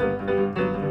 Música